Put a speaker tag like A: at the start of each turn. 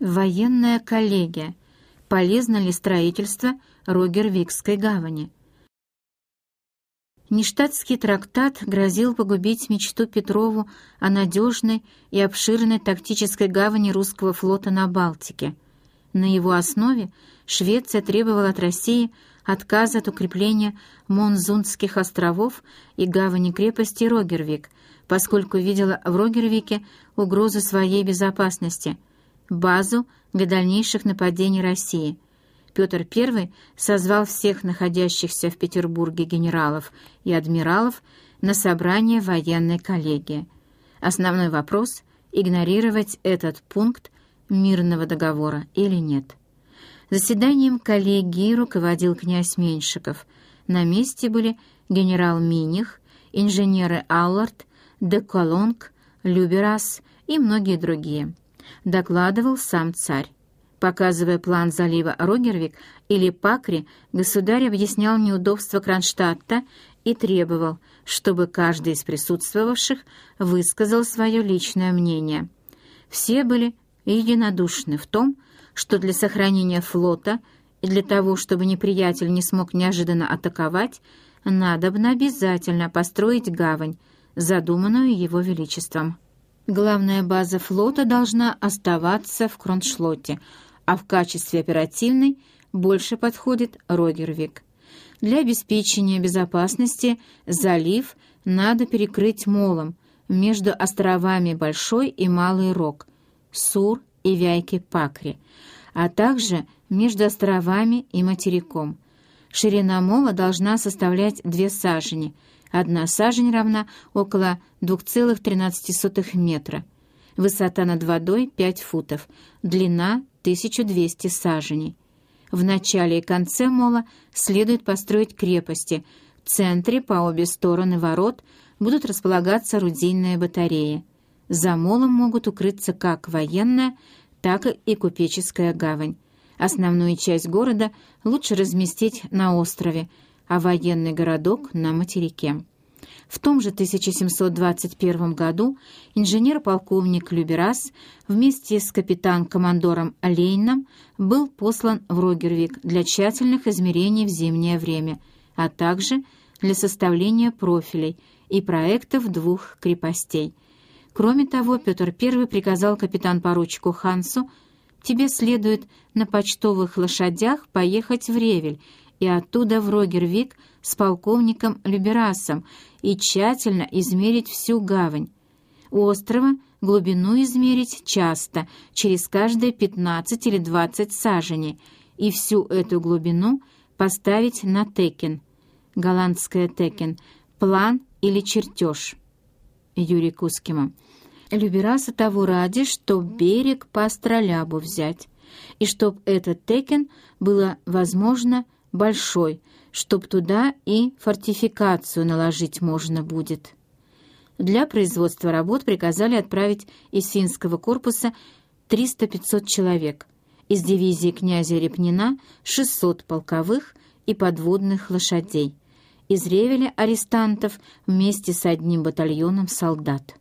A: Военная коллегия. Полезно ли строительство Рогервикской гавани? Ништадтский трактат грозил погубить мечту Петрову о надежной и обширной тактической гавани русского флота на Балтике. На его основе Швеция требовала от России отказа от укрепления Монзунских островов и гавани крепости Рогервик, поскольку видела в Рогервике угрозу своей безопасности, базу для дальнейших нападений России – Петр I созвал всех находящихся в Петербурге генералов и адмиралов на собрание военной коллегии. Основной вопрос — игнорировать этот пункт мирного договора или нет. Заседанием коллегии руководил князь Меньшиков. На месте были генерал Миних, инженеры Аллард, Деколонг, Люберас и многие другие. Докладывал сам царь. Показывая план залива Рогервик или Пакри, государь объяснял неудобства Кронштадта и требовал, чтобы каждый из присутствовавших высказал свое личное мнение. Все были единодушны в том, что для сохранения флота и для того, чтобы неприятель не смог неожиданно атаковать, надобно обязательно построить гавань, задуманную его величеством. Главная база флота должна оставаться в Кроншлотте, а в качестве оперативной больше подходит Рогервик. Для обеспечения безопасности залив надо перекрыть молом между островами Большой и Малый Рог, Сур и Вяйки-Пакри, а также между островами и материком. Ширина мола должна составлять две сажени. Одна сажень равна около 2,13 метра. Высота над водой 5 футов, длина 1200 саженей. В начале и конце мола следует построить крепости. В центре по обе стороны ворот будут располагаться орудийные батареи. За молом могут укрыться как военная, так и купеческая гавань. Основную часть города лучше разместить на острове, а военный городок — на материке. В том же 1721 году инженер-полковник Люберас вместе с капитан-командором Лейном был послан в Рогервик для тщательных измерений в зимнее время, а также для составления профилей и проектов двух крепостей. Кроме того, Петр I приказал капитан-поручику Хансу «Тебе следует на почтовых лошадях поехать в Ревель и оттуда в Рогервик с полковником Люберасом и тщательно измерить всю гавань. У острова глубину измерить часто, через каждые 15 или 20 саженей, и всю эту глубину поставить на текен, голландское текен, план или чертеж. Юрий Кускима. Любераса того ради, чтоб берег по астролябу взять, и чтоб этот текен было возможно большой, чтоб туда и фортификацию наложить можно будет. Для производства работ приказали отправить из финского корпуса 300-500 человек, из дивизии князя Репнина 600 полковых и подводных лошадей, из Ревеля арестантов вместе с одним батальоном солдат.